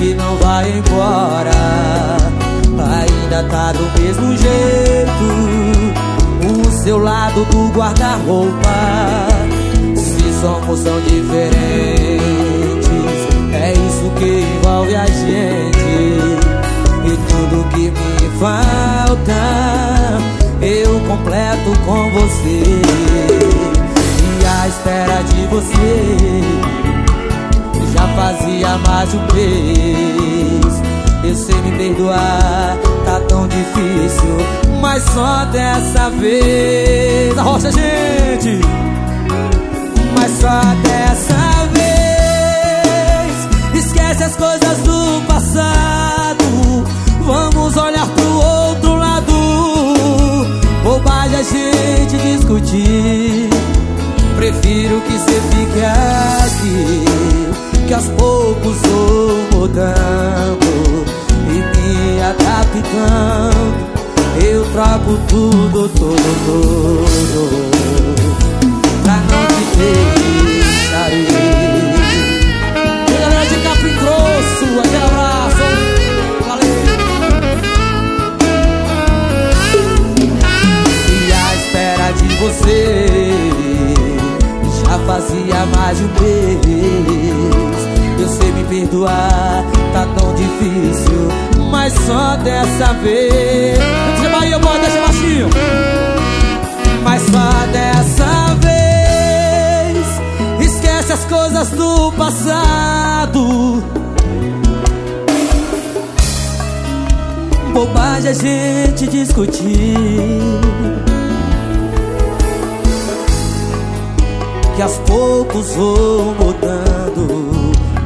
que não vai embora. Ainda tá do mesmo jeito. O seu lado do guarda-roupa. Se somos tão diferentes É isso que envolve a gente. E tudo que me falta Eu completo com você. E a espera de você Já fazia mais de um mês. Eu sei me perdoar, tá tão difícil, mas só dessa vez. A rocha, gente! Mas só dessa vez. Esquece as coisas do passado. Vamos olhar pro outro lado. Bobagem a gente discutir. Prefiro que você fique aqui. Que aos poucos vou mudando adaptando. Eu trago tudo, tudo, tudo Pra não te deixar ir E galera de Capim Grosso, aquele abraço. E de você Já fazia mais de um mês Sei me perdoar, tá tão difícil mas só dessa vez. Você Bahia, bora, deixa baixinho. Mas só dessa vez. Esquece as coisas do passado. Bobagem a gente discutir. Que aos poucos vou mudando.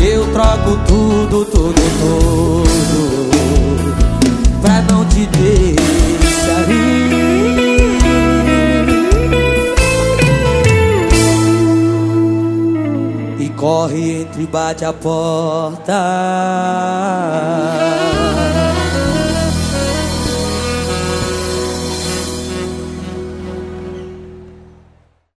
Eu troco tudo, tudo, tudo. Pra não te deixar ir. E corre entre bate a porta